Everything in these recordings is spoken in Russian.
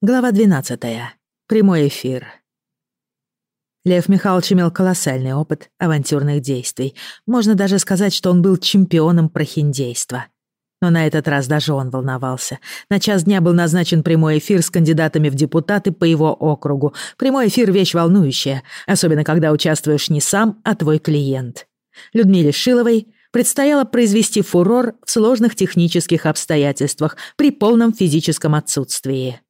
Глава 12. Прямой эфир. Лев Михайлович имел колоссальный опыт авантюрных действий. Можно даже сказать, что он был чемпионом прохиндейства. Но на этот раз даже он волновался. На час дня был назначен прямой эфир с кандидатами в депутаты по его округу. Прямой эфир — вещь волнующая, особенно когда участвуешь не сам, а твой клиент. Людмиле Шиловой предстояло произвести фурор в сложных технических обстоятельствах при полном физическом отсутствии.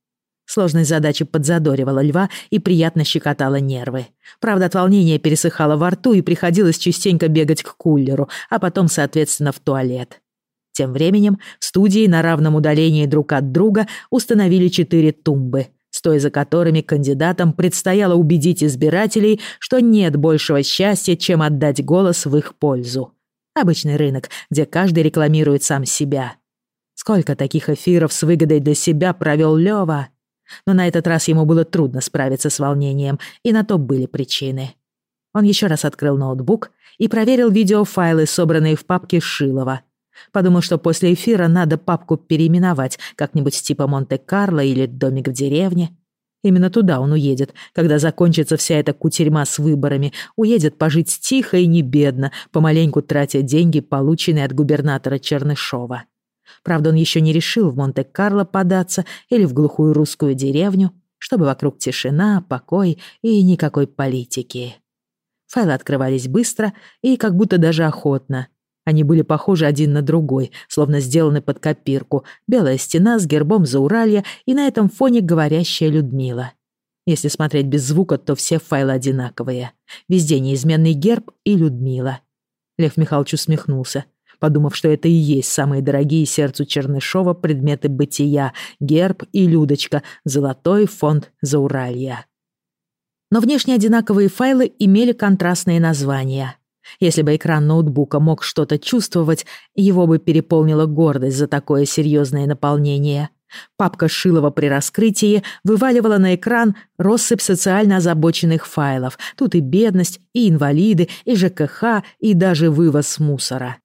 Сложность задачи подзадоривала льва и приятно щекотала нервы. Правда, от волнения пересыхало во рту и приходилось частенько бегать к кулеру, а потом, соответственно, в туалет. Тем временем в студии на равном удалении друг от друга установили четыре тумбы, стоя за которыми кандидатам предстояло убедить избирателей, что нет большего счастья, чем отдать голос в их пользу. Обычный рынок, где каждый рекламирует сам себя. Сколько таких эфиров с выгодой для себя провел Лёва? Но на этот раз ему было трудно справиться с волнением, и на то были причины. Он еще раз открыл ноутбук и проверил видеофайлы, собранные в папке Шилова. Подумал, что после эфира надо папку переименовать, как-нибудь типа Монте-Карло или «Домик в деревне». Именно туда он уедет, когда закончится вся эта кутерьма с выборами, уедет пожить тихо и не бедно, помаленьку тратя деньги, полученные от губернатора Чернышова. Правда, он еще не решил в Монте-Карло податься или в глухую русскую деревню, чтобы вокруг тишина, покой и никакой политики. Файлы открывались быстро и как будто даже охотно. Они были похожи один на другой, словно сделаны под копирку. Белая стена с гербом Зауралья и на этом фоне говорящая Людмила. Если смотреть без звука, то все файлы одинаковые. Везде неизменный герб и Людмила. Лев Михайлович усмехнулся подумав, что это и есть самые дорогие сердцу Чернышова предметы бытия — герб и Людочка, золотой фонд Зауралья. Но внешне одинаковые файлы имели контрастные названия. Если бы экран ноутбука мог что-то чувствовать, его бы переполнила гордость за такое серьезное наполнение. Папка Шилова при раскрытии вываливала на экран россыпь социально озабоченных файлов. Тут и бедность, и инвалиды, и ЖКХ, и даже вывоз мусора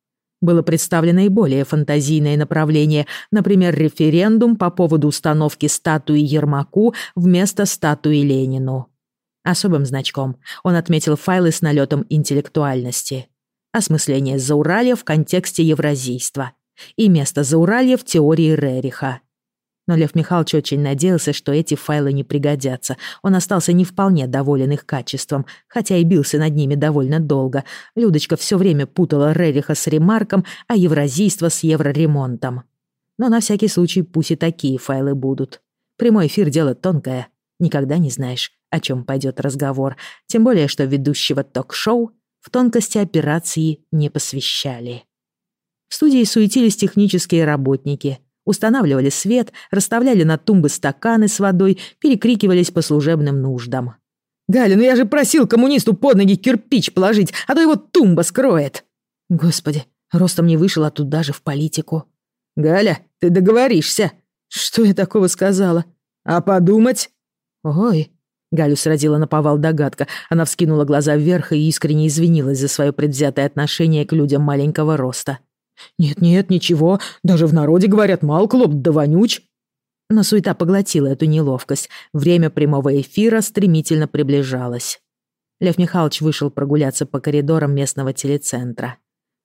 было представлено и более фантазийное направление, например, референдум по поводу установки статуи Ермаку вместо статуи Ленину. Особым значком он отметил файлы с налетом интеллектуальности. Осмысление Зауралья в контексте евразийства и место Зауралья в теории Рериха. Но Лев Михайлович очень надеялся, что эти файлы не пригодятся. Он остался не вполне доволен их качеством, хотя и бился над ними довольно долго. Людочка все время путала Рериха с ремарком, а евразийство с евроремонтом. Но на всякий случай пусть и такие файлы будут. Прямой эфир — дело тонкое. Никогда не знаешь, о чем пойдет разговор. Тем более, что ведущего ток-шоу в тонкости операции не посвящали. В студии суетились технические работники — Устанавливали свет, расставляли на тумбы стаканы с водой, перекрикивались по служебным нуждам. «Галя, ну я же просил коммунисту под ноги кирпич положить, а то его тумба скроет!» Господи, ростом не вышел, а тут даже в политику. «Галя, ты договоришься!» «Что я такого сказала?» «А подумать?» «Ой!» Галю сразила на повал догадка. Она вскинула глаза вверх и искренне извинилась за свое предвзятое отношение к людям маленького роста. «Нет-нет, ничего, даже в народе говорят, мал клоп да вонюч». Но суета поглотила эту неловкость. Время прямого эфира стремительно приближалось. Лев Михайлович вышел прогуляться по коридорам местного телецентра.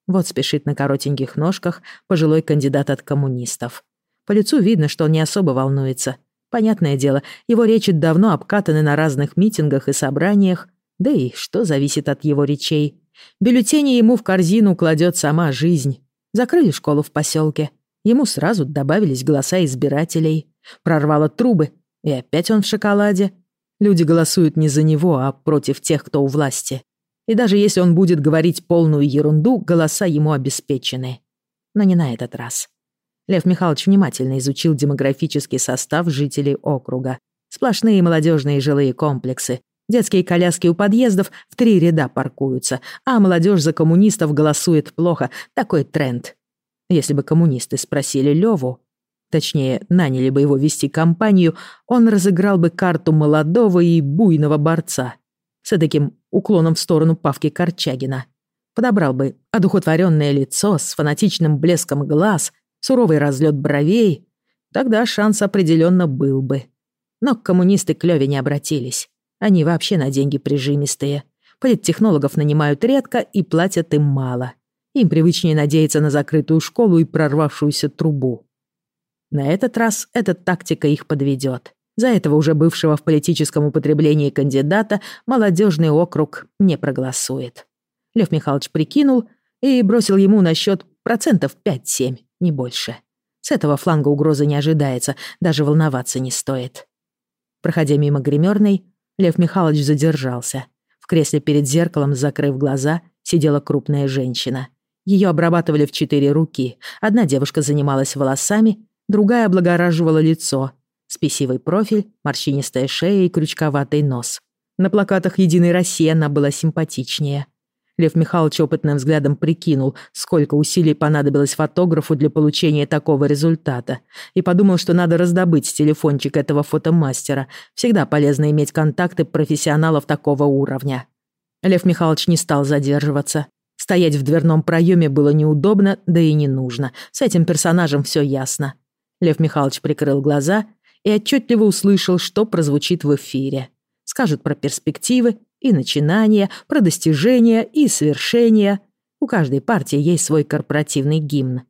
Вот спешит на коротеньких ножках пожилой кандидат от коммунистов. По лицу видно, что он не особо волнуется. Понятное дело, его речи давно обкатаны на разных митингах и собраниях, да и что зависит от его речей. Бюллетени ему в корзину кладет сама жизнь. Закрыли школу в поселке. Ему сразу добавились голоса избирателей. Прорвало трубы, и опять он в шоколаде. Люди голосуют не за него, а против тех, кто у власти. И даже если он будет говорить полную ерунду, голоса ему обеспечены. Но не на этот раз. Лев Михайлович внимательно изучил демографический состав жителей округа. Сплошные молодежные жилые комплексы. Детские коляски у подъездов в три ряда паркуются, а молодежь за коммунистов голосует плохо. Такой тренд. Если бы коммунисты спросили Леву, точнее, наняли бы его вести кампанию, он разыграл бы карту молодого и буйного борца с таким уклоном в сторону Павки Корчагина. Подобрал бы одухотворенное лицо с фанатичным блеском глаз, суровый разлет бровей. Тогда шанс определенно был бы. Но коммунисты к Лёве не обратились. Они вообще на деньги прижимистые. Политтехнологов нанимают редко и платят им мало. Им привычнее надеяться на закрытую школу и прорвавшуюся трубу. На этот раз эта тактика их подведет. За этого уже бывшего в политическом употреблении кандидата молодежный округ не проголосует. Лев Михайлович прикинул и бросил ему на счет процентов 5-7, не больше. С этого фланга угрозы не ожидается, даже волноваться не стоит. Проходя мимо гримерной, Лев Михайлович задержался. В кресле перед зеркалом, закрыв глаза, сидела крупная женщина. Ее обрабатывали в четыре руки. Одна девушка занималась волосами, другая облагораживала лицо. Спесивый профиль, морщинистая шея и крючковатый нос. На плакатах «Единой России» она была симпатичнее. Лев Михайлович опытным взглядом прикинул, сколько усилий понадобилось фотографу для получения такого результата, и подумал, что надо раздобыть телефончик этого фотомастера. Всегда полезно иметь контакты профессионалов такого уровня. Лев Михайлович не стал задерживаться. Стоять в дверном проеме было неудобно, да и не нужно. С этим персонажем все ясно. Лев Михайлович прикрыл глаза и отчетливо услышал, что прозвучит в эфире. Скажут про перспективы и начинания, про достижения и свершения. У каждой партии есть свой корпоративный гимн.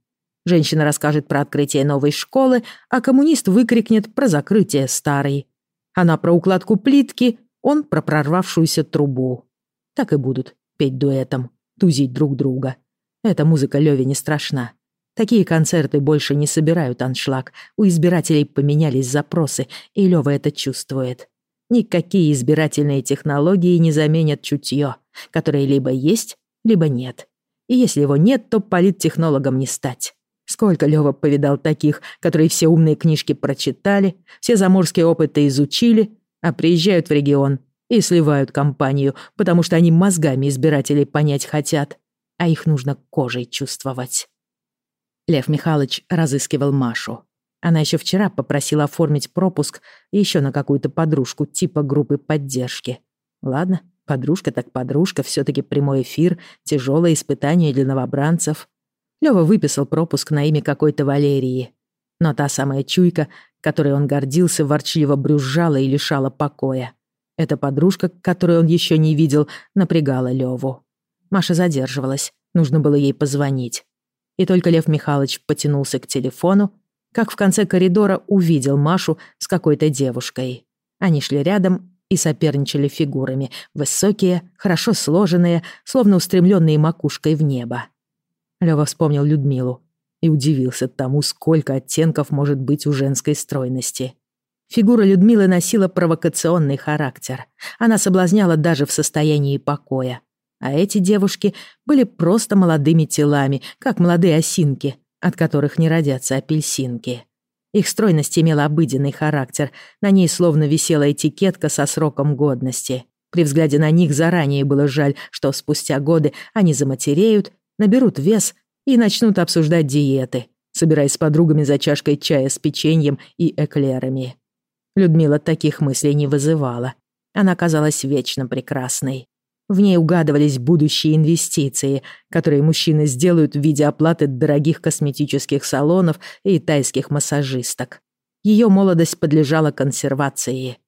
Женщина расскажет про открытие новой школы, а коммунист выкрикнет про закрытие старой. Она про укладку плитки, он про прорвавшуюся трубу. Так и будут петь дуэтом, тузить друг друга. Эта музыка Лёве не страшна. Такие концерты больше не собирают аншлаг. У избирателей поменялись запросы, и Лёва это чувствует. Никакие избирательные технологии не заменят чутье, которое либо есть, либо нет. И если его нет, то политтехнологом не стать. Сколько Лёва повидал таких, которые все умные книжки прочитали, все заморские опыты изучили, а приезжают в регион и сливают компанию, потому что они мозгами избирателей понять хотят, а их нужно кожей чувствовать. Лев Михайлович разыскивал Машу. Она еще вчера попросила оформить пропуск еще на какую-то подружку типа группы поддержки. Ладно, подружка так подружка, все таки прямой эфир, тяжелое испытание для новобранцев. Лёва выписал пропуск на имя какой-то Валерии. Но та самая чуйка, которой он гордился, ворчливо брюзжала и лишала покоя. Эта подружка, которую он еще не видел, напрягала Леву. Маша задерживалась, нужно было ей позвонить. И только Лев Михайлович потянулся к телефону, как в конце коридора увидел Машу с какой-то девушкой. Они шли рядом и соперничали фигурами, высокие, хорошо сложенные, словно устремленные макушкой в небо. Лёва вспомнил Людмилу и удивился тому, сколько оттенков может быть у женской стройности. Фигура Людмилы носила провокационный характер. Она соблазняла даже в состоянии покоя. А эти девушки были просто молодыми телами, как молодые осинки, от которых не родятся апельсинки. Их стройность имела обыденный характер, на ней словно висела этикетка со сроком годности. При взгляде на них заранее было жаль, что спустя годы они заматереют, наберут вес и начнут обсуждать диеты, собираясь с подругами за чашкой чая с печеньем и эклерами. Людмила таких мыслей не вызывала. Она казалась вечно прекрасной. В ней угадывались будущие инвестиции, которые мужчины сделают в виде оплаты дорогих косметических салонов и тайских массажисток. Ее молодость подлежала консервации.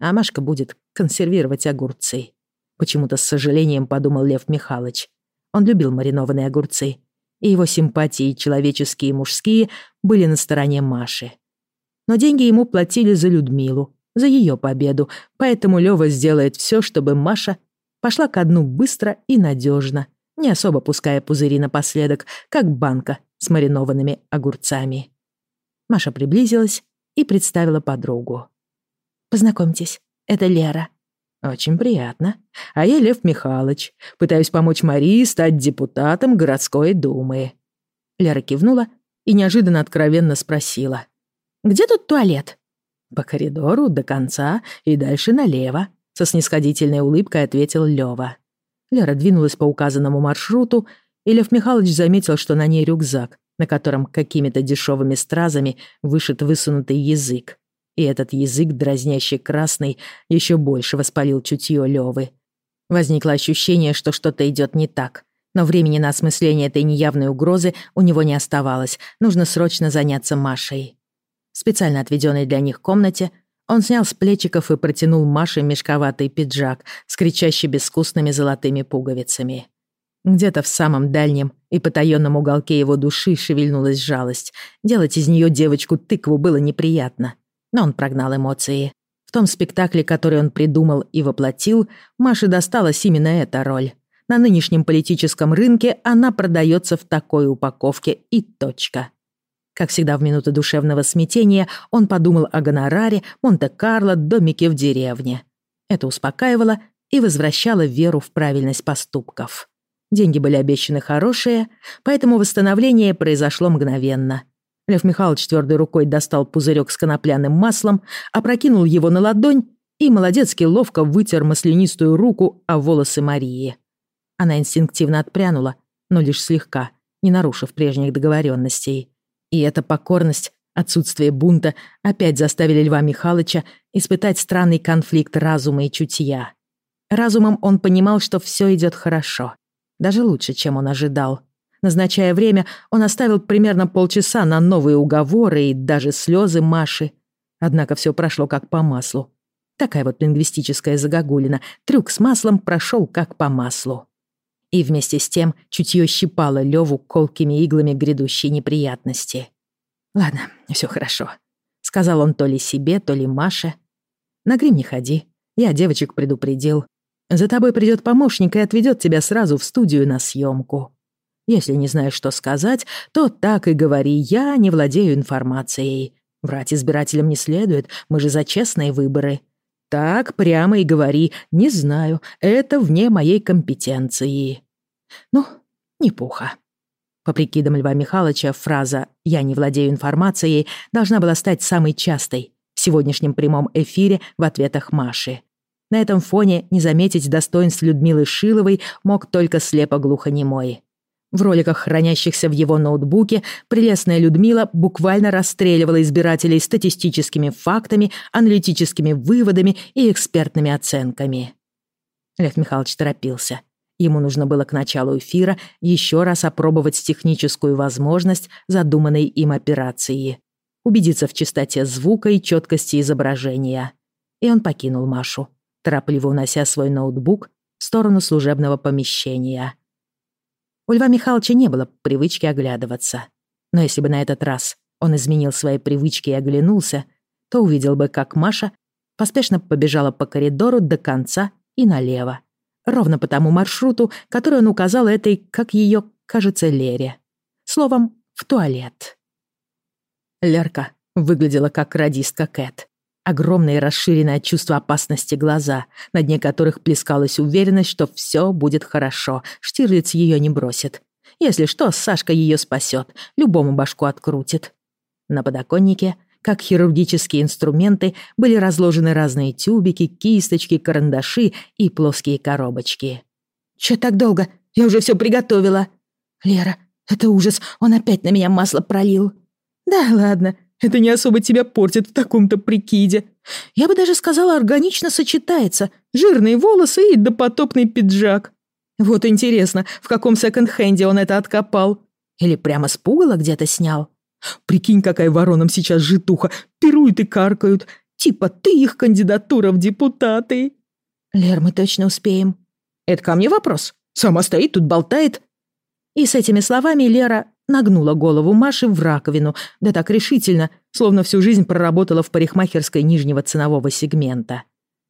А Машка будет консервировать огурцы. Почему-то с сожалением подумал Лев Михайлович. Он любил маринованные огурцы, и его симпатии, человеческие и мужские, были на стороне Маши. Но деньги ему платили за Людмилу, за ее победу, поэтому Лёва сделает все, чтобы Маша пошла ко дну быстро и надежно, не особо пуская пузыри напоследок, как банка с маринованными огурцами. Маша приблизилась и представила подругу. «Познакомьтесь, это Лера». «Очень приятно. А я Лев Михайлович. Пытаюсь помочь Марии стать депутатом городской думы». Лера кивнула и неожиданно откровенно спросила. «Где тут туалет?» «По коридору до конца и дальше налево», со снисходительной улыбкой ответил Лёва. Лера двинулась по указанному маршруту, и Лев Михайлович заметил, что на ней рюкзак, на котором какими-то дешевыми стразами вышит высунутый язык. И этот язык, дразнящий красный, еще больше воспалил чутье Лёвы. Возникло ощущение, что что-то идет не так. Но времени на осмысление этой неявной угрозы у него не оставалось. Нужно срочно заняться Машей. В специально отведенной для них комнате Он снял с плечиков и протянул Маше мешковатый пиджак с кричаще безвкусными золотыми пуговицами. Где-то в самом дальнем и потаённом уголке его души шевельнулась жалость. Делать из неё девочку-тыкву было неприятно. Но он прогнал эмоции. В том спектакле, который он придумал и воплотил, Маше досталась именно эта роль. На нынешнем политическом рынке она продаётся в такой упаковке и точка. Как всегда в минуты душевного смятения, он подумал о гонораре, Монте-Карло, домике в деревне. Это успокаивало и возвращало веру в правильность поступков. Деньги были обещаны хорошие, поэтому восстановление произошло мгновенно. Лев Михайлович твердой рукой достал пузырек с конопляным маслом, опрокинул его на ладонь и молодецки ловко вытер маслянистую руку о волосы Марии. Она инстинктивно отпрянула, но лишь слегка, не нарушив прежних договоренностей. И эта покорность, отсутствие бунта опять заставили Льва Михайловича испытать странный конфликт разума и чутья. Разумом он понимал, что все идет хорошо. Даже лучше, чем он ожидал. Назначая время, он оставил примерно полчаса на новые уговоры и даже слезы Маши. Однако все прошло как по маслу. Такая вот лингвистическая загогулина. Трюк с маслом прошел как по маслу. И вместе с тем чутье щипало Леву колкими иглами грядущей неприятности. «Ладно, все хорошо», — сказал он то ли себе, то ли Маше. «На грим не ходи. Я девочек предупредил. За тобой придет помощник и отведет тебя сразу в студию на съемку. Если не знаешь, что сказать, то так и говори, я не владею информацией. Врать избирателям не следует, мы же за честные выборы. Так прямо и говори, не знаю, это вне моей компетенции. Ну, не пуха. По прикидам Льва Михайловича, фраза «я не владею информацией» должна была стать самой частой в сегодняшнем прямом эфире в ответах Маши. На этом фоне не заметить достоинств Людмилы Шиловой мог только слепо-глухонемой. В роликах, хранящихся в его ноутбуке, прелестная Людмила буквально расстреливала избирателей статистическими фактами, аналитическими выводами и экспертными оценками. Лев Михайлович торопился. Ему нужно было к началу эфира еще раз опробовать техническую возможность задуманной им операции. Убедиться в чистоте звука и четкости изображения. И он покинул Машу, торопливо унося свой ноутбук в сторону служебного помещения. У Льва Михайловича не было привычки оглядываться. Но если бы на этот раз он изменил свои привычки и оглянулся, то увидел бы, как Маша поспешно побежала по коридору до конца и налево. Ровно по тому маршруту, который он указал этой, как ее, кажется, Лере. Словом, в туалет. Лерка выглядела как радистка Кэт. Огромные расширенные от чувства опасности глаза, на дне которых плескалась уверенность, что все будет хорошо, Штирлиц ее не бросит. Если что, Сашка ее спасет, любому башку открутит. На подоконнике, как хирургические инструменты, были разложены разные тюбики, кисточки, карандаши и плоские коробочки. «Чё так долго? Я уже все приготовила!» «Лера, это ужас, он опять на меня масло пролил!» «Да ладно, это не особо тебя портит в таком-то прикиде. Я бы даже сказала, органично сочетается. Жирные волосы и допотопный пиджак. Вот интересно, в каком секонд-хенде он это откопал? Или прямо с пугала где-то снял? Прикинь, какая вороном сейчас житуха. Пируют и каркают. Типа ты их кандидатура в депутаты. Лер, мы точно успеем. Это ко мне вопрос. Сама стоит тут, болтает. И с этими словами Лера нагнула голову Маши в раковину, да так решительно, словно всю жизнь проработала в парикмахерской нижнего ценового сегмента.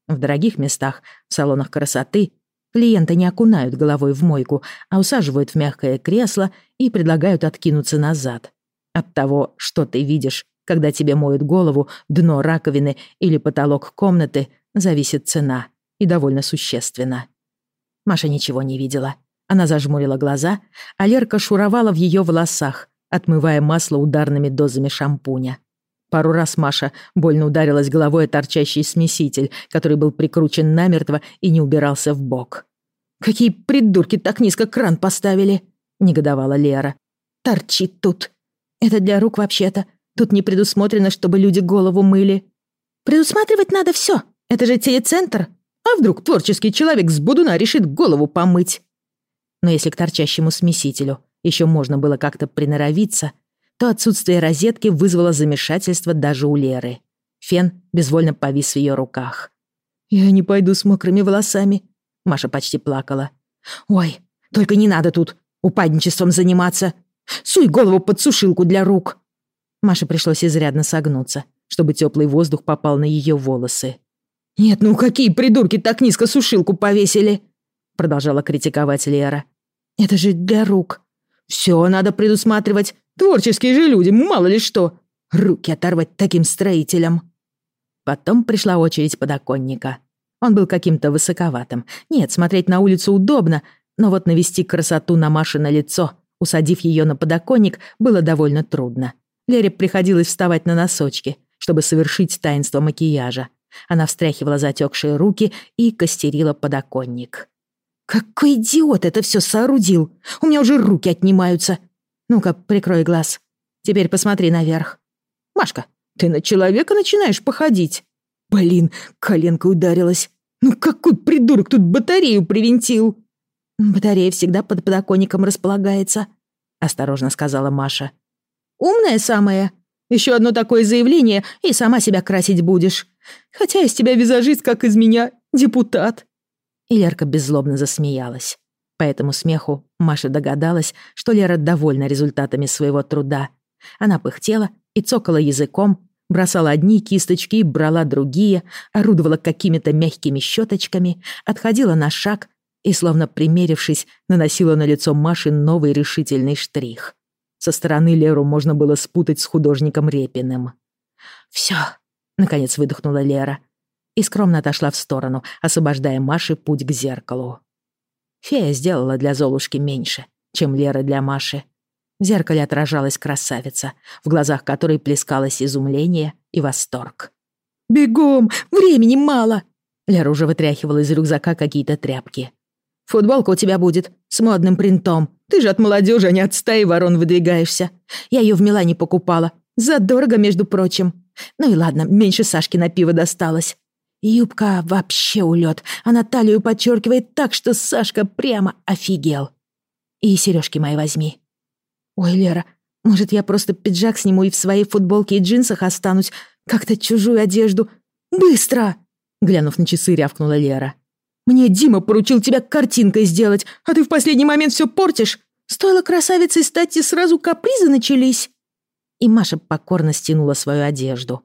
В дорогих местах, в салонах красоты, клиента не окунают головой в мойку, а усаживают в мягкое кресло и предлагают откинуться назад. От того, что ты видишь, когда тебе моют голову, дно раковины или потолок комнаты, зависит цена, и довольно существенно. Маша ничего не видела. Она зажмурила глаза, а Лерка шуровала в ее волосах, отмывая масло ударными дозами шампуня. Пару раз Маша больно ударилась головой о торчащий смеситель, который был прикручен намертво и не убирался в бок. «Какие придурки так низко кран поставили!» — негодовала Лера. «Торчит тут. Это для рук вообще-то. Тут не предусмотрено, чтобы люди голову мыли. Предусматривать надо все. Это же телецентр. А вдруг творческий человек с будуна решит голову помыть?» Но если к торчащему смесителю еще можно было как-то приноровиться, то отсутствие розетки вызвало замешательство даже у Леры. Фен безвольно повис в ее руках. «Я не пойду с мокрыми волосами», — Маша почти плакала. «Ой, только не надо тут упадничеством заниматься. Суй голову под сушилку для рук». Маше пришлось изрядно согнуться, чтобы теплый воздух попал на ее волосы. «Нет, ну какие придурки так низко сушилку повесили?» Продолжала критиковать Лера. «Это же для рук. Все надо предусматривать. Творческие же люди, мало ли что. Руки оторвать таким строителям». Потом пришла очередь подоконника. Он был каким-то высоковатым. Нет, смотреть на улицу удобно, но вот навести красоту на Маше на лицо, усадив ее на подоконник, было довольно трудно. Лере приходилось вставать на носочки, чтобы совершить таинство макияжа. Она встряхивала затекшие руки и костерила подоконник. «Какой идиот это все соорудил! У меня уже руки отнимаются! Ну-ка, прикрой глаз. Теперь посмотри наверх. Машка, ты на человека начинаешь походить. Блин, коленка ударилась. Ну какой придурок тут батарею привинтил?» «Батарея всегда под подоконником располагается», — осторожно сказала Маша. «Умная самая. Еще одно такое заявление, и сама себя красить будешь. Хотя из тебя визажист, как из меня, депутат». И Лерка беззлобно засмеялась. По этому смеху Маша догадалась, что Лера довольна результатами своего труда. Она пыхтела и цокала языком, бросала одни кисточки и брала другие, орудовала какими-то мягкими щеточками, отходила на шаг и, словно примерившись, наносила на лицо Маши новый решительный штрих. Со стороны Леру можно было спутать с художником Репиным. «Всё», — наконец выдохнула Лера и скромно отошла в сторону, освобождая Маше путь к зеркалу. Фея сделала для Золушки меньше, чем Лера для Маши. В зеркале отражалась красавица, в глазах которой плескалось изумление и восторг. «Бегом! Времени мало!» Лера уже вытряхивала из рюкзака какие-то тряпки. Футболка у тебя будет с модным принтом. Ты же от молодежи, а не от стаи ворон выдвигаешься. Я ее в Милане покупала. Задорого, между прочим. Ну и ладно, меньше Сашки на пиво досталось. Юбка вообще улет. Она талию подчеркивает так, что Сашка прямо офигел. И сережки мои возьми. Ой, Лера, может, я просто пиджак сниму и в своей футболке и джинсах останусь? Как-то чужую одежду. Быстро!» Глянув на часы, рявкнула Лера. Мне Дима поручил тебя картинкой сделать, а ты в последний момент все портишь. Стоило красавицей стать, и сразу капризы начались». И Маша покорно стянула свою одежду.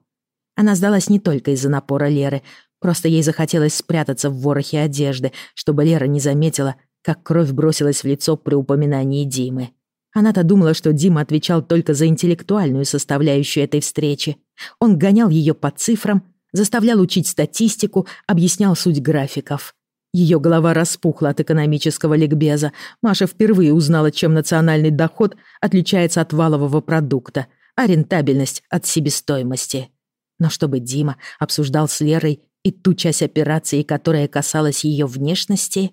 Она сдалась не только из-за напора Леры, просто ей захотелось спрятаться в ворохе одежды, чтобы Лера не заметила, как кровь бросилась в лицо при упоминании Димы. Она-то думала, что Дима отвечал только за интеллектуальную составляющую этой встречи. Он гонял ее по цифрам, заставлял учить статистику, объяснял суть графиков. Ее голова распухла от экономического ликбеза. Маша впервые узнала, чем национальный доход отличается от валового продукта, а рентабельность от себестоимости. Но чтобы Дима обсуждал с Лерой и ту часть операции, которая касалась ее внешности...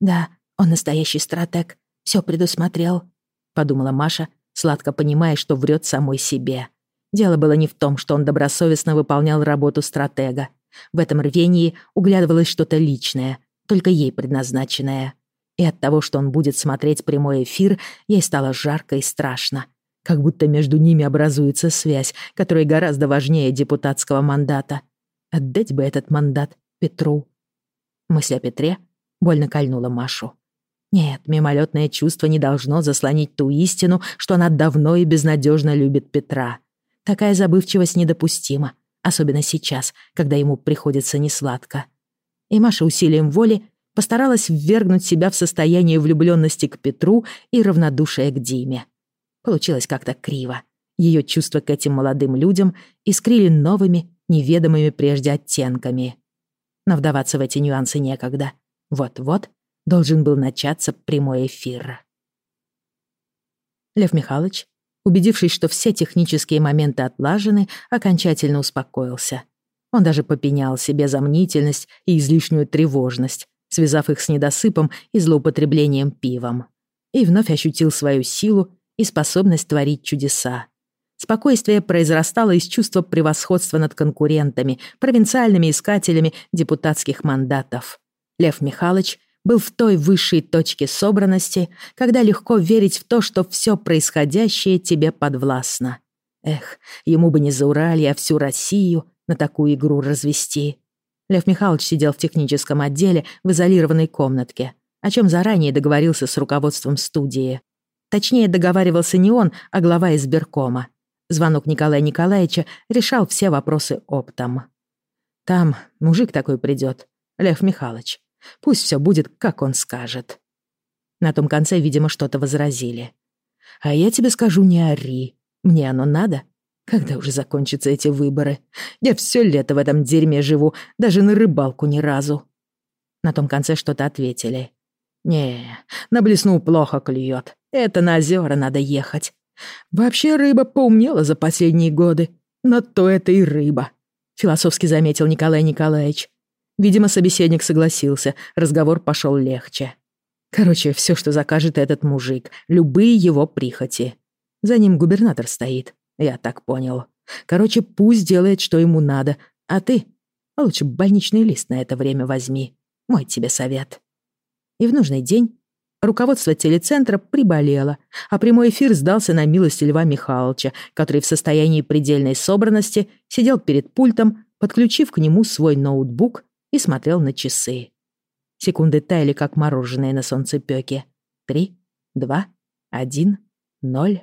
«Да, он настоящий стратег, все предусмотрел», — подумала Маша, сладко понимая, что врет самой себе. Дело было не в том, что он добросовестно выполнял работу стратега. В этом рвении углядывалось что-то личное, только ей предназначенное. И от того, что он будет смотреть прямой эфир, ей стало жарко и страшно. Как будто между ними образуется связь, которая гораздо важнее депутатского мандата. Отдать бы этот мандат Петру. Мысль о Петре больно кольнула Машу. Нет, мимолетное чувство не должно заслонить ту истину, что она давно и безнадежно любит Петра. Такая забывчивость недопустима, особенно сейчас, когда ему приходится несладко и Маша усилием воли постаралась ввергнуть себя в состояние влюбленности к Петру и равнодушия к Диме. Получилось как-то криво. Ее чувства к этим молодым людям искрили новыми, неведомыми прежде оттенками. Но вдаваться в эти нюансы некогда. Вот-вот должен был начаться прямой эфир. Лев Михайлович, убедившись, что все технические моменты отлажены, окончательно успокоился — он даже попенял себе за мнительность и излишнюю тревожность, связав их с недосыпом и злоупотреблением пивом. И вновь ощутил свою силу и способность творить чудеса. Спокойствие произрастало из чувства превосходства над конкурентами, провинциальными искателями депутатских мандатов. Лев Михайлович был в той высшей точке собранности, когда легко верить в то, что все происходящее тебе подвластно. Эх, ему бы не Зауралье, а всю Россию на такую игру развести. Лев Михайлович сидел в техническом отделе в изолированной комнатке, о чем заранее договорился с руководством студии. Точнее, договаривался не он, а глава избиркома. Звонок Николая Николаевича решал все вопросы оптом. Там мужик такой придет, Лев Михайлович. Пусть все будет, как он скажет. На том конце, видимо, что-то возразили. А я тебе скажу, не ори. Мне оно надо? Когда уже закончатся эти выборы? Я все лето в этом дерьме живу, даже на рыбалку ни разу. На том конце что-то ответили. Не, на блесну плохо клюет. Это на озера надо ехать. Вообще рыба поумнела за последние годы. Но то это и рыба. Философски заметил Николай Николаевич. Видимо, собеседник согласился, разговор пошел легче. Короче, все, что закажет этот мужик, любые его прихоти. За ним губернатор стоит, я так понял. Короче, пусть делает, что ему надо, а ты лучше больничный лист на это время возьми. Мой тебе совет. И в нужный день руководство телецентра приболело, а прямой эфир сдался на милость Льва Михайловича, который в состоянии предельной собранности сидел перед пультом, подключив к нему свой ноутбук и смотрел на часы. Секунды таяли, как мороженое на солнцепёке. Три, два, один, ноль.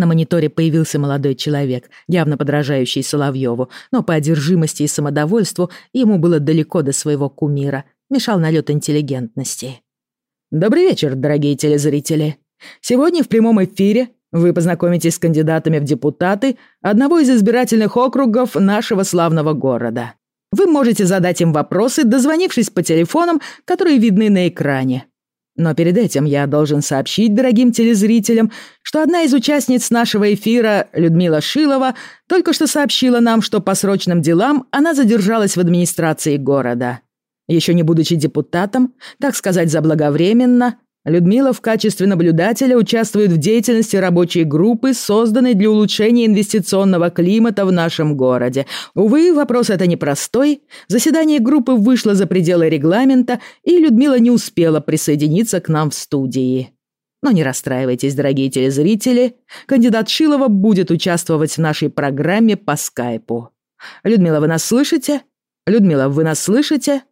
На мониторе появился молодой человек, явно подражающий Соловьеву, но по одержимости и самодовольству ему было далеко до своего кумира, мешал налет интеллигентности. «Добрый вечер, дорогие телезрители. Сегодня в прямом эфире вы познакомитесь с кандидатами в депутаты одного из избирательных округов нашего славного города. Вы можете задать им вопросы, дозвонившись по телефонам, которые видны на экране. Но перед этим я должен сообщить дорогим телезрителям, что одна из участниц нашего эфира, Людмила Шилова, только что сообщила нам, что по срочным делам она задержалась в администрации города. Еще не будучи депутатом, так сказать, заблаговременно, Людмила в качестве наблюдателя участвует в деятельности рабочей группы, созданной для улучшения инвестиционного климата в нашем городе. Увы, вопрос это непростой. Заседание группы вышло за пределы регламента, и Людмила не успела присоединиться к нам в студии. Но не расстраивайтесь, дорогие телезрители. Кандидат Шилова будет участвовать в нашей программе по скайпу. Людмила, вы нас слышите? Людмила, вы нас слышите?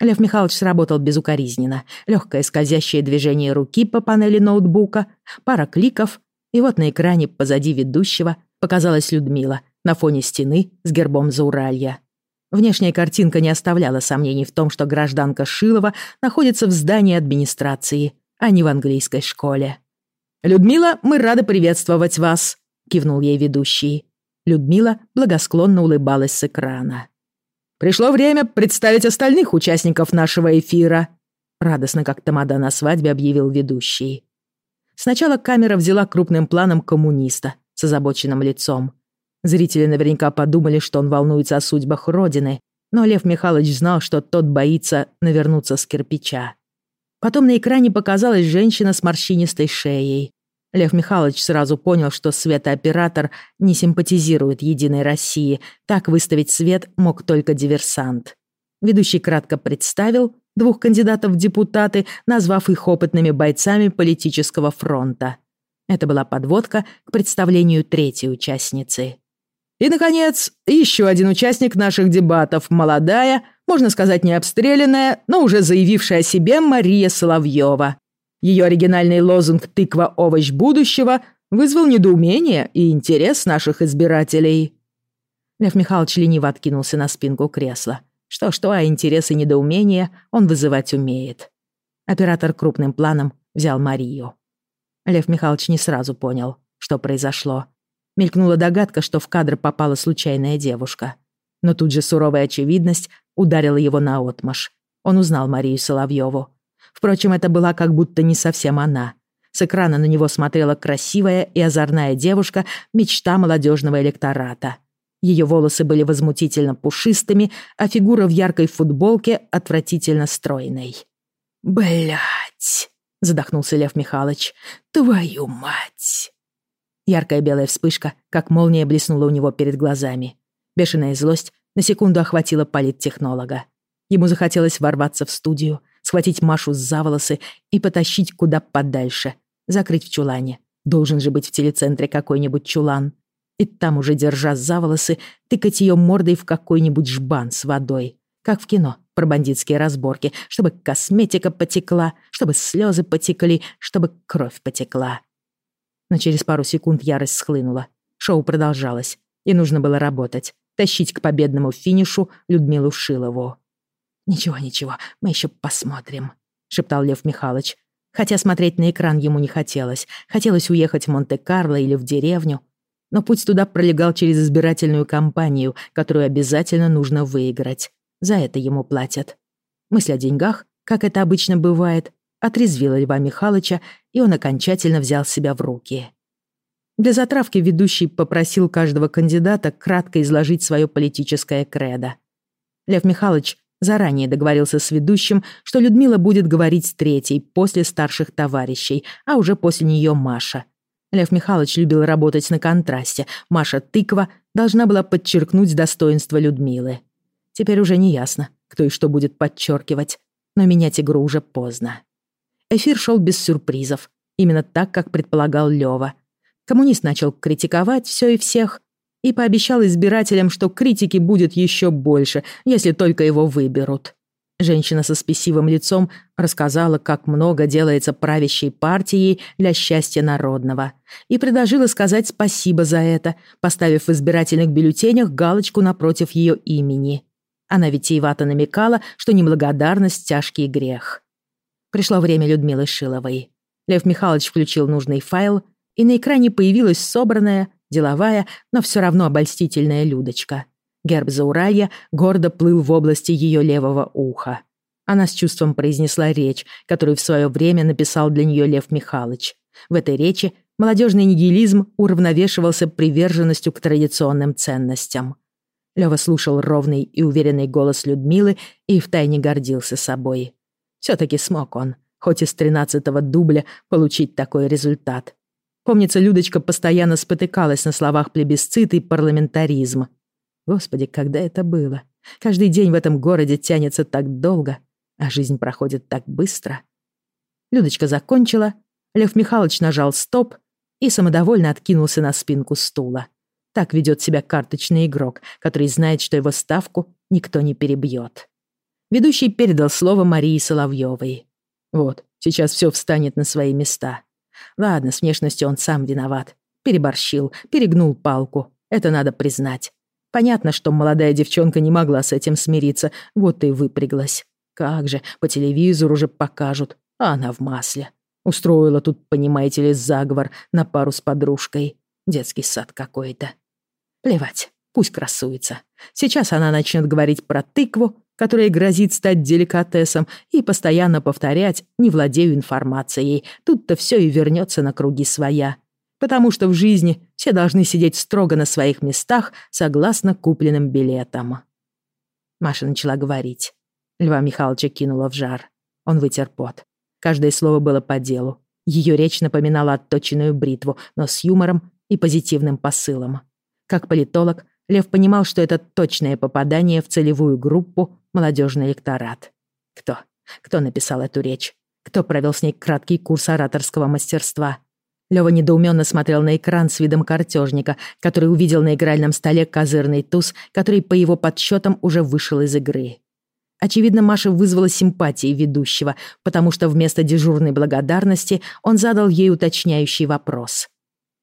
Лев Михайлович сработал безукоризненно. Легкое скользящее движение руки по панели ноутбука, пара кликов, и вот на экране позади ведущего показалась Людмила на фоне стены с гербом Зауралья. Внешняя картинка не оставляла сомнений в том, что гражданка Шилова находится в здании администрации, а не в английской школе. «Людмила, мы рады приветствовать вас», — кивнул ей ведущий. Людмила благосклонно улыбалась с экрана. Пришло время представить остальных участников нашего эфира», — радостно как тамада на свадьбе объявил ведущий. Сначала камера взяла крупным планом коммуниста с озабоченным лицом. Зрители наверняка подумали, что он волнуется о судьбах Родины, но Лев Михайлович знал, что тот боится навернуться с кирпича. Потом на экране показалась женщина с морщинистой шеей. Лев Михайлович сразу понял, что светооператор не симпатизирует «Единой России». Так выставить свет мог только диверсант. Ведущий кратко представил двух кандидатов в депутаты, назвав их опытными бойцами политического фронта. Это была подводка к представлению третьей участницы. И, наконец, еще один участник наших дебатов, молодая, можно сказать, не обстрелянная, но уже заявившая о себе Мария Соловьева. Ее оригинальный лозунг «Тыква – овощ будущего» вызвал недоумение и интерес наших избирателей. Лев Михайлович лениво откинулся на спинку кресла. Что-что, а интерес и недоумение он вызывать умеет. Оператор крупным планом взял Марию. Лев Михайлович не сразу понял, что произошло. Мелькнула догадка, что в кадр попала случайная девушка. Но тут же суровая очевидность ударила его наотмашь. Он узнал Марию Соловьеву. Впрочем, это была как будто не совсем она. С экрана на него смотрела красивая и озорная девушка, мечта молодежного электората. Ее волосы были возмутительно пушистыми, а фигура в яркой футболке отвратительно стройной. «Блядь!» — задохнулся Лев Михайлович. «Твою мать!» Яркая белая вспышка, как молния, блеснула у него перед глазами. Бешеная злость на секунду охватила политтехнолога. Ему захотелось ворваться в студию, схватить Машу за волосы и потащить куда подальше, закрыть в чулане. Должен же быть в телецентре какой-нибудь чулан. и там уже, держа за волосы, тыкать ее мордой в какой-нибудь жбан с водой. Как в кино про бандитские разборки, чтобы косметика потекла, чтобы слезы потекли, чтобы кровь потекла. Но через пару секунд ярость схлынула. Шоу продолжалось, и нужно было работать, тащить к победному финишу Людмилу Шилову. «Ничего, ничего, мы еще посмотрим», — шептал Лев Михайлович. Хотя смотреть на экран ему не хотелось. Хотелось уехать в Монте-Карло или в деревню. Но путь туда пролегал через избирательную кампанию, которую обязательно нужно выиграть. За это ему платят. Мысль о деньгах, как это обычно бывает, отрезвила Льва Михайловича, и он окончательно взял себя в руки. Для затравки ведущий попросил каждого кандидата кратко изложить свое политическое кредо. Лев Михайлович заранее договорился с ведущим, что Людмила будет говорить третьей, после старших товарищей, а уже после нее Маша. Лев Михайлович любил работать на контрасте. Маша Тыква должна была подчеркнуть достоинство Людмилы. Теперь уже не ясно, кто и что будет подчеркивать, но менять игру уже поздно. Эфир шел без сюрпризов, именно так, как предполагал Лева. Коммунист начал критиковать все и всех и пообещал избирателям, что критики будет еще больше, если только его выберут. Женщина со спесивым лицом рассказала, как много делается правящей партией для счастья народного, и предложила сказать спасибо за это, поставив в избирательных бюллетенях галочку напротив ее имени. Она витиевато намекала, что неблагодарность — тяжкий грех. Пришло время Людмилы Шиловой. Лев Михайлович включил нужный файл и на экране появилась собранная, деловая, но все равно обольстительная Людочка. Герб Зауралья гордо плыл в области ее левого уха. Она с чувством произнесла речь, которую в свое время написал для нее Лев Михайлович. В этой речи молодежный нигилизм уравновешивался приверженностью к традиционным ценностям. Лева слушал ровный и уверенный голос Людмилы и втайне гордился собой. Все-таки смог он, хоть из тринадцатого дубля, получить такой результат. Помнится, Людочка постоянно спотыкалась на словах плебисцит и парламентаризм. Господи, когда это было? Каждый день в этом городе тянется так долго, а жизнь проходит так быстро. Людочка закончила, Лев Михайлович нажал «стоп» и самодовольно откинулся на спинку стула. Так ведет себя карточный игрок, который знает, что его ставку никто не перебьет. Ведущий передал слово Марии Соловьевой. Вот, сейчас все встанет на свои места. Ладно, с внешностью он сам виноват. Переборщил, перегнул палку. Это надо признать. Понятно, что молодая девчонка не могла с этим смириться, вот и выпряглась. Как же, по телевизору уже покажут, а она в масле. Устроила тут, понимаете ли, заговор на пару с подружкой. Детский сад какой-то. Плевать, пусть красуется. Сейчас она начнет говорить про тыкву, которая грозит стать деликатесом, и постоянно повторять «не владею информацией». Тут-то все и вернется на круги своя. Потому что в жизни все должны сидеть строго на своих местах согласно купленным билетам. Маша начала говорить. Льва Михайловича кинула в жар. Он вытер пот. Каждое слово было по делу. Ее речь напоминала отточенную бритву, но с юмором и позитивным посылом. Как политолог, Лев понимал, что это точное попадание в целевую группу молодежный электорат. Кто? Кто написал эту речь? Кто провел с ней краткий курс ораторского мастерства? Лёва недоуменно смотрел на экран с видом картежника, который увидел на игральном столе козырный туз, который, по его подсчетам, уже вышел из игры. Очевидно, Маша вызвала симпатии ведущего, потому что вместо дежурной благодарности он задал ей уточняющий вопрос.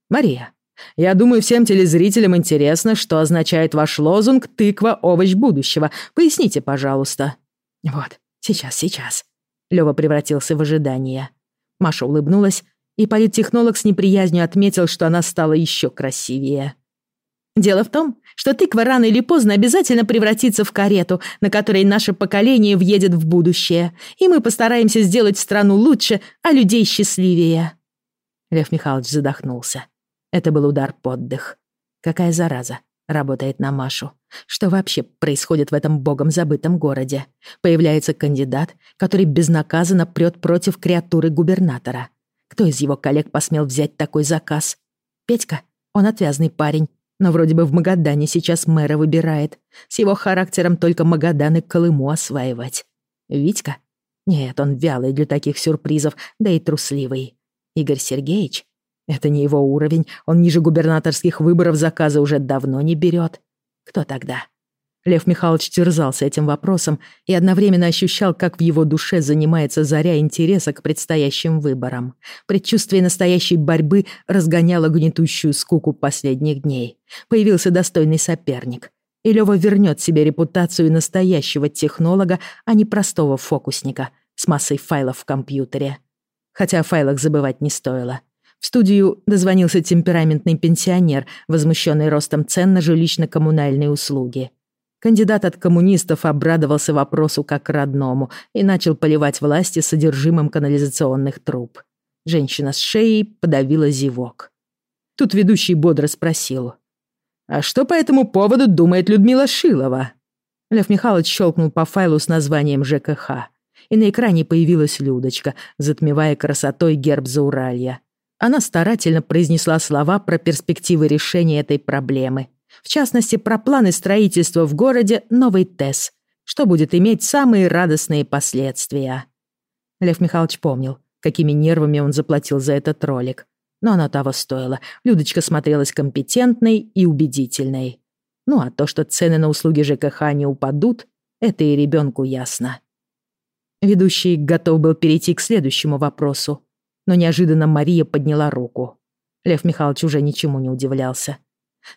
«Мария, я думаю, всем телезрителям интересно, что означает ваш лозунг «Тыква – овощ будущего». Поясните, пожалуйста». Вот, сейчас, сейчас. Лёва превратился в ожидание. Маша улыбнулась, и политтехнолог с неприязнью отметил, что она стала еще красивее. Дело в том, что тыква рано или поздно обязательно превратится в карету, на которой наше поколение въедет в будущее, и мы постараемся сделать страну лучше, а людей счастливее. Лев Михайлович задохнулся. Это был удар под дых. Какая зараза работает на Машу. Что вообще происходит в этом богом забытом городе? Появляется кандидат, который безнаказанно прет против креатуры губернатора. Кто из его коллег посмел взять такой заказ? Петька? Он отвязный парень, но вроде бы в Магадане сейчас мэра выбирает. С его характером только Магадан и Колыму осваивать. Витька? Нет, он вялый для таких сюрпризов, да и трусливый. Игорь Сергеевич? Это не его уровень, он ниже губернаторских выборов заказа уже давно не берет. Кто тогда? Лев Михайлович терзался этим вопросом и одновременно ощущал, как в его душе занимается заря интереса к предстоящим выборам. Предчувствие настоящей борьбы разгоняло гнетущую скуку последних дней. Появился достойный соперник. И Лёва вернет себе репутацию настоящего технолога, а не простого фокусника с массой файлов в компьютере. Хотя о файлах забывать не стоило. В студию дозвонился темпераментный пенсионер, возмущенный ростом цен на жилищно-коммунальные услуги. Кандидат от коммунистов обрадовался вопросу как родному и начал поливать власти содержимым канализационных труб. Женщина с шеей подавила зевок. Тут ведущий бодро спросил. «А что по этому поводу думает Людмила Шилова?» Лев Михайлович щелкнул по файлу с названием ЖКХ, и на экране появилась Людочка, затмевая красотой герб Зауралья. Она старательно произнесла слова про перспективы решения этой проблемы. В частности, про планы строительства в городе новой ТЭС, что будет иметь самые радостные последствия. Лев Михайлович помнил, какими нервами он заплатил за этот ролик. Но оно того стоило. Людочка смотрелась компетентной и убедительной. Ну а то, что цены на услуги ЖКХ не упадут, это и ребенку ясно. Ведущий готов был перейти к следующему вопросу, но неожиданно Мария подняла руку. Лев Михайлович уже ничему не удивлялся.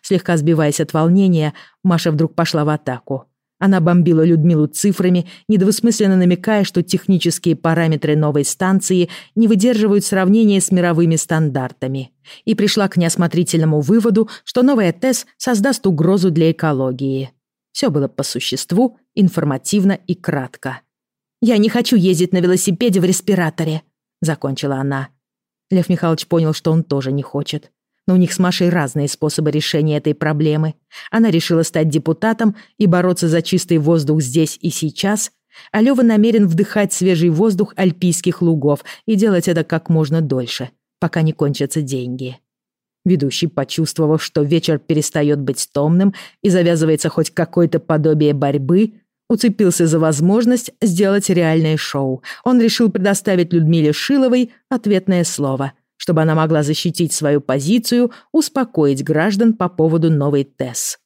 Слегка сбиваясь от волнения, Маша вдруг пошла в атаку. Она бомбила Людмилу цифрами, недвусмысленно намекая, что технические параметры новой станции не выдерживают сравнения с мировыми стандартами. И пришла к неосмотрительному выводу, что новая ТЭС создаст угрозу для экологии. Все было по существу, информативно и кратко. «Я не хочу ездить на велосипеде в респираторе», закончила она. Лев Михайлович понял, что он тоже не хочет. Но у них с Машей разные способы решения этой проблемы. Она решила стать депутатом и бороться за чистый воздух здесь и сейчас, а Лёва намерен вдыхать свежий воздух альпийских лугов и делать это как можно дольше, пока не кончатся деньги. Ведущий, почувствовав, что вечер перестает быть томным и завязывается хоть какое-то подобие борьбы, уцепился за возможность сделать реальное шоу. Он решил предоставить Людмиле Шиловой ответное слово, чтобы она могла защитить свою позицию, успокоить граждан по поводу новой ТЭС.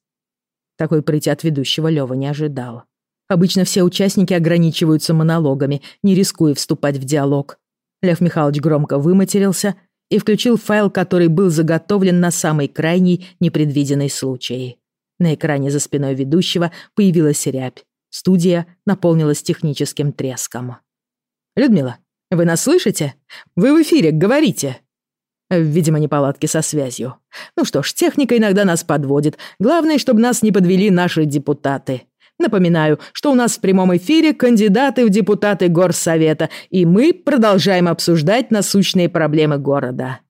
Такой прыти от ведущего Лёва не ожидал. Обычно все участники ограничиваются монологами, не рискуя вступать в диалог. Лев Михайлович громко выматерился и включил файл, который был заготовлен на самый крайний непредвиденный случай. На экране за спиной ведущего появилась рябь. Студия наполнилась техническим треском. «Людмила, вы нас слышите? Вы в эфире, говорите!» Видимо, неполадки со связью. Ну что ж, техника иногда нас подводит. Главное, чтобы нас не подвели наши депутаты. Напоминаю, что у нас в прямом эфире кандидаты в депутаты Горсовета, и мы продолжаем обсуждать насущные проблемы города.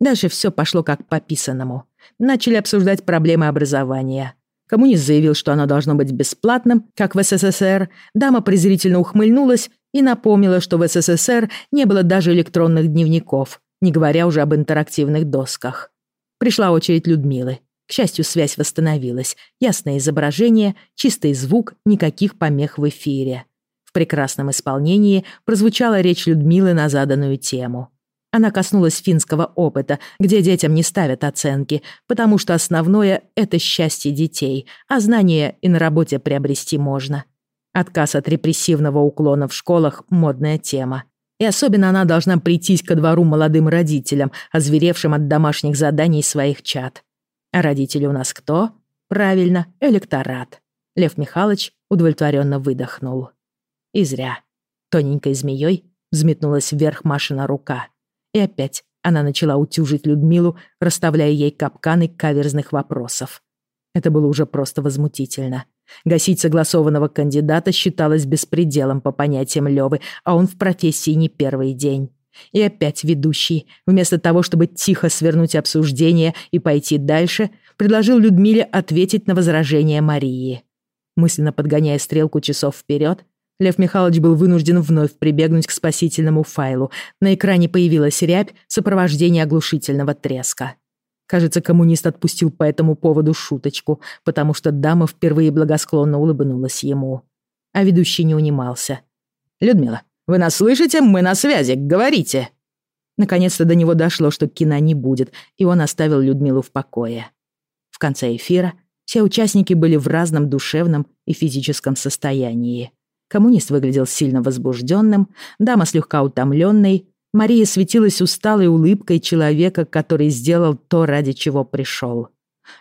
Дальше все пошло как по писанному. Начали обсуждать проблемы образования. Коммунист заявил, что оно должно быть бесплатным, как в СССР. Дама презрительно ухмыльнулась и напомнила, что в СССР не было даже электронных дневников, не говоря уже об интерактивных досках. Пришла очередь Людмилы. К счастью, связь восстановилась. Ясное изображение, чистый звук, никаких помех в эфире. В прекрасном исполнении прозвучала речь Людмилы на заданную тему. Она коснулась финского опыта, где детям не ставят оценки, потому что основное — это счастье детей, а знания и на работе приобрести можно. Отказ от репрессивного уклона в школах — модная тема. И особенно она должна прийтись ко двору молодым родителям, озверевшим от домашних заданий своих чад. А родители у нас кто? Правильно, электорат. Лев Михайлович удовлетворенно выдохнул. И зря. Тоненькой змеей взметнулась вверх Машина рука. И опять она начала утюжить Людмилу, расставляя ей капканы каверзных вопросов. Это было уже просто возмутительно. Гасить согласованного кандидата считалось беспределом по понятиям Лёвы, а он в профессии не первый день. И опять ведущий, вместо того, чтобы тихо свернуть обсуждение и пойти дальше, предложил Людмиле ответить на возражение Марии. Мысленно подгоняя стрелку часов вперед, Лев Михайлович был вынужден вновь прибегнуть к спасительному файлу. На экране появилась рябь сопровождение оглушительного треска. Кажется, коммунист отпустил по этому поводу шуточку, потому что дама впервые благосклонно улыбнулась ему. А ведущий не унимался. «Людмила, вы нас слышите? Мы на связи. Говорите!» Наконец-то до него дошло, что кино не будет, и он оставил Людмилу в покое. В конце эфира все участники были в разном душевном и физическом состоянии. Коммунист выглядел сильно возбужденным, дама слегка утомленной, Мария светилась усталой улыбкой человека, который сделал то, ради чего пришел.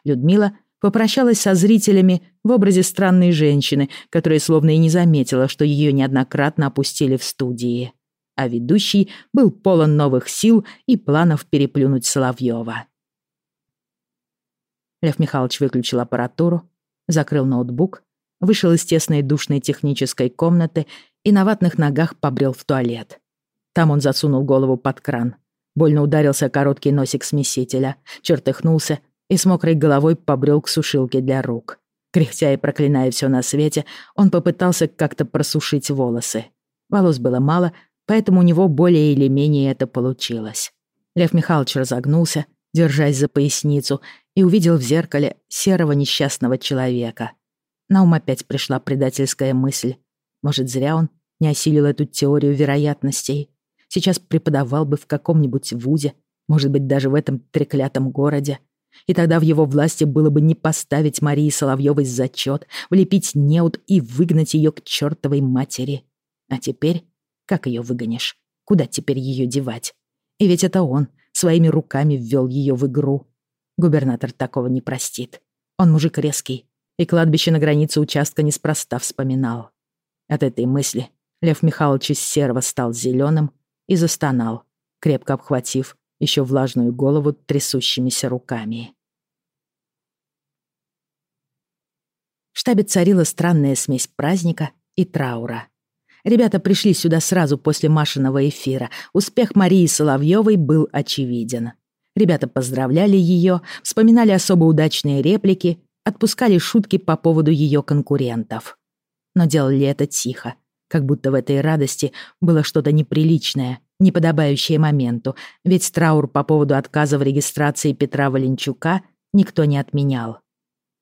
Людмила попрощалась со зрителями в образе странной женщины, которая словно и не заметила, что ее неоднократно опустили в студии. А ведущий был полон новых сил и планов переплюнуть Соловьева. Лев Михайлович выключил аппаратуру, закрыл ноутбук, вышел из тесной душной технической комнаты и на ватных ногах побрел в туалет. Там он засунул голову под кран. Больно ударился короткий носик смесителя, чертыхнулся и с мокрой головой побрел к сушилке для рук. Кряхтя и проклиная все на свете, он попытался как-то просушить волосы. Волос было мало, поэтому у него более или менее это получилось. Лев Михайлович разогнулся, держась за поясницу, и увидел в зеркале серого несчастного человека. На ум опять пришла предательская мысль. Может, зря он не осилил эту теорию вероятностей. Сейчас преподавал бы в каком-нибудь вузе, может быть, даже в этом треклятом городе. И тогда в его власти было бы не поставить Марии Соловьевой зачет, влепить неуд и выгнать ее к чертовой матери. А теперь, как ее выгонишь? Куда теперь ее девать? И ведь это он своими руками ввел ее в игру. Губернатор такого не простит. Он мужик резкий, и кладбище на границе участка неспроста вспоминал. От этой мысли Лев Михайлович из серого стал зеленым и застонал, крепко обхватив еще влажную голову трясущимися руками. В штабе царила странная смесь праздника и траура. Ребята пришли сюда сразу после Машиного эфира. Успех Марии Соловьевой был очевиден. Ребята поздравляли ее, вспоминали особо удачные реплики, отпускали шутки по поводу ее конкурентов. Но делали это тихо, как будто в этой радости было что-то неприличное, неподобающее моменту, ведь траур по поводу отказа в регистрации Петра Валенчука никто не отменял.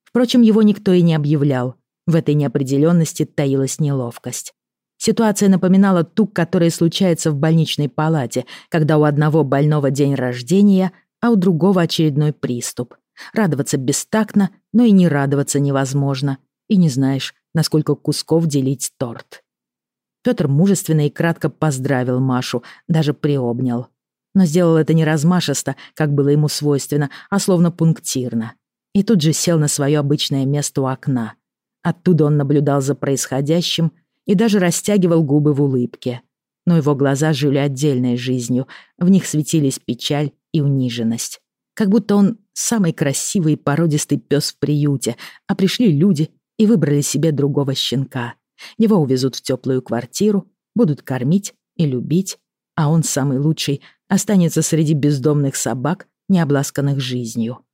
Впрочем, его никто и не объявлял. В этой неопределенности таилась неловкость. Ситуация напоминала ту, которая случается в больничной палате, когда у одного больного день рождения, а у другого очередной приступ. Радоваться бестактно, но и не радоваться невозможно. И не знаешь, на сколько кусков делить торт. Пётр мужественно и кратко поздравил Машу, даже приобнял. Но сделал это не размашисто, как было ему свойственно, а словно пунктирно. И тут же сел на свое обычное место у окна. Оттуда он наблюдал за происходящим и даже растягивал губы в улыбке. Но его глаза жили отдельной жизнью, в них светились печаль и униженность. Как будто он самый красивый и породистый пес в приюте, а пришли люди и выбрали себе другого щенка. Его увезут в теплую квартиру, будут кормить и любить, а он самый лучший останется среди бездомных собак, не обласканных жизнью.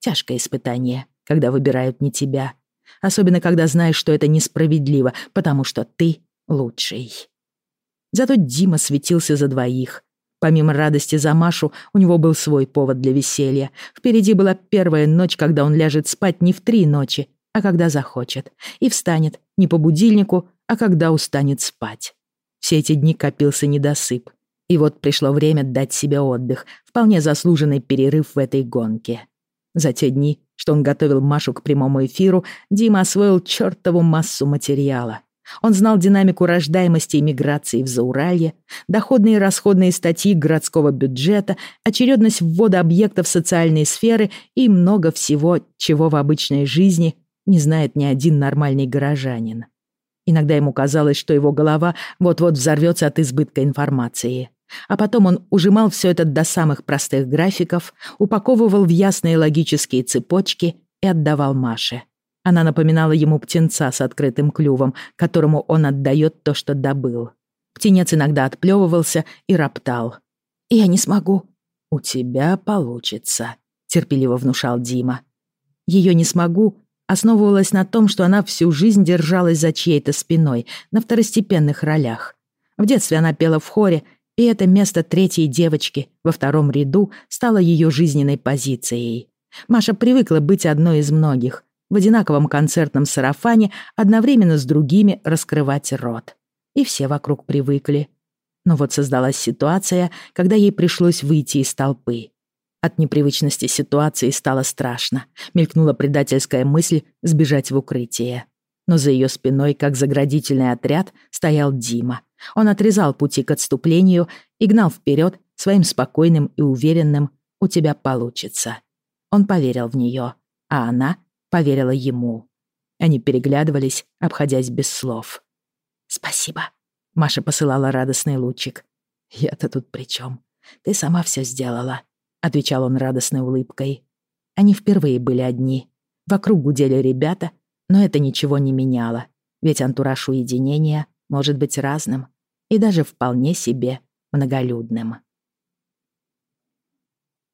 Тяжкое испытание, когда выбирают не тебя, особенно когда знаешь, что это несправедливо, потому что ты лучший. Зато Дима светился за двоих. Помимо радости за Машу, у него был свой повод для веселья. Впереди была первая ночь, когда он ляжет спать не в три ночи, а когда захочет. И встанет не по будильнику, а когда устанет спать. Все эти дни копился недосып. И вот пришло время дать себе отдых, вполне заслуженный перерыв в этой гонке. За те дни что он готовил Машу к прямому эфиру, Дима освоил чертову массу материала. Он знал динамику рождаемости и миграции в Зауралье, доходные и расходные статьи городского бюджета, очередность ввода объектов социальной сферы и много всего, чего в обычной жизни не знает ни один нормальный горожанин. Иногда ему казалось, что его голова вот-вот взорвется от избытка информации. А потом он ужимал все это до самых простых графиков, упаковывал в ясные логические цепочки и отдавал Маше. Она напоминала ему птенца с открытым клювом, которому он отдает то, что добыл. Птенец иногда отплевывался и роптал. «Я не смогу». «У тебя получится», — терпеливо внушал Дима. Ее «не смогу» основывалась на том, что она всю жизнь держалась за чьей-то спиной, на второстепенных ролях. В детстве она пела в хоре и это место третьей девочки во втором ряду стало ее жизненной позицией. Маша привыкла быть одной из многих, в одинаковом концертном сарафане одновременно с другими раскрывать рот. И все вокруг привыкли. Но вот создалась ситуация, когда ей пришлось выйти из толпы. От непривычности ситуации стало страшно. Мелькнула предательская мысль сбежать в укрытие. Но за ее спиной, как заградительный отряд, стоял Дима. Он отрезал пути к отступлению и гнал вперед своим спокойным и уверенным «у тебя получится». Он поверил в нее, а она поверила ему. Они переглядывались, обходясь без слов. «Спасибо», — Маша посылала радостный лучик. «Я-то тут при чем? Ты сама все сделала», — отвечал он радостной улыбкой. Они впервые были одни. Вокруг гудели ребята, но это ничего не меняло, ведь антураж уединения может быть разным и даже вполне себе многолюдным.